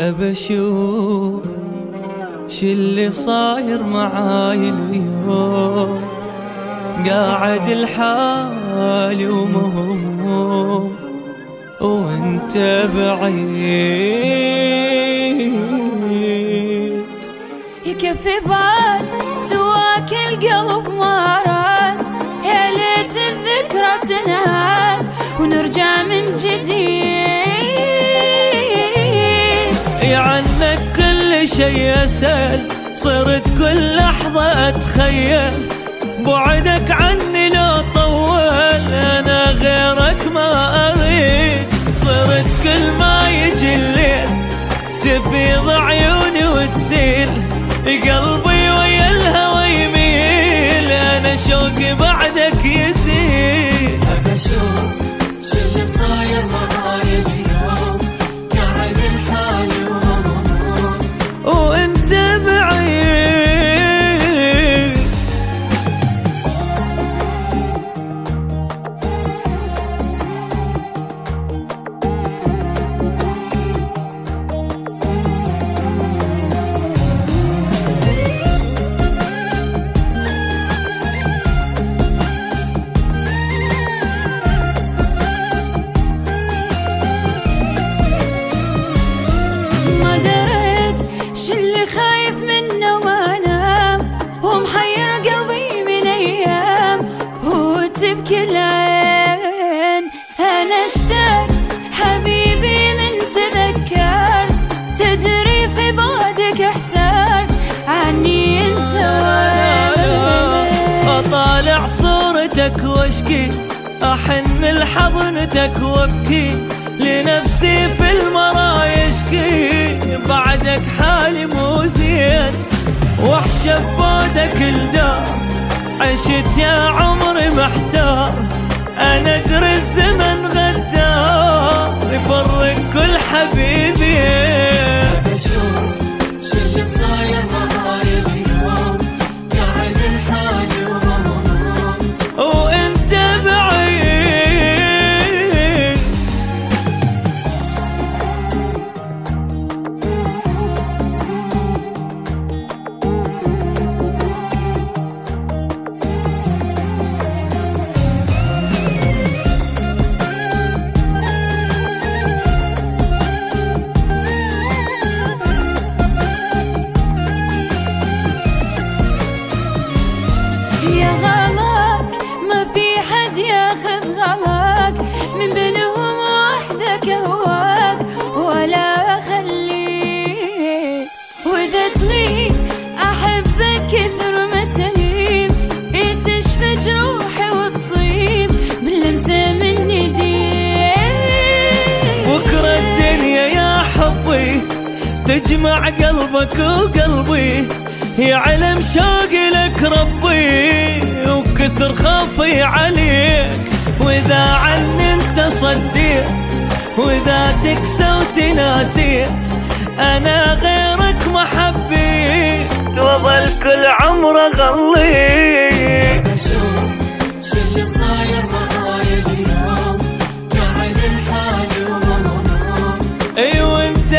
بشوف شو اللي صاير معاي اليوم. قاعد الحالي ومهموم وانت بعيد. يكفي بعد سواك القلب ما راد يا ليت الذكرى تنهاد ونرجع من جديد عنك كل شي اسال صرت كل لحظة أتخيل بعدك عني لو خايف منه وانام ومحير قلبي من أيام. وتبكي العين أنا أشتاق. حبيبي من تذكرت. تدري في بعدك احترت. عني أنت أطالع صورتك وأشكي. أحن لحضنتك وأبكي. لنفسي في المرا وحشة بودك الدار عشت يا عمري محتار. أنا أدري الزمن غدار يفرق كل حبيبي كثر ما تهيب تشفى جروحي وتطيب باللمسه من يديك بكرة الدنيا يا حبي. تجمع قلبك وقلبي. يعلم شوقي لك ربي. وكثر خوفي عليك. وإذا عني أنت صديت. وإذا تكسى وتناسيت أنا عمره غلي صاير معاي اليوم. قاعد الحالي ومنام أي وانت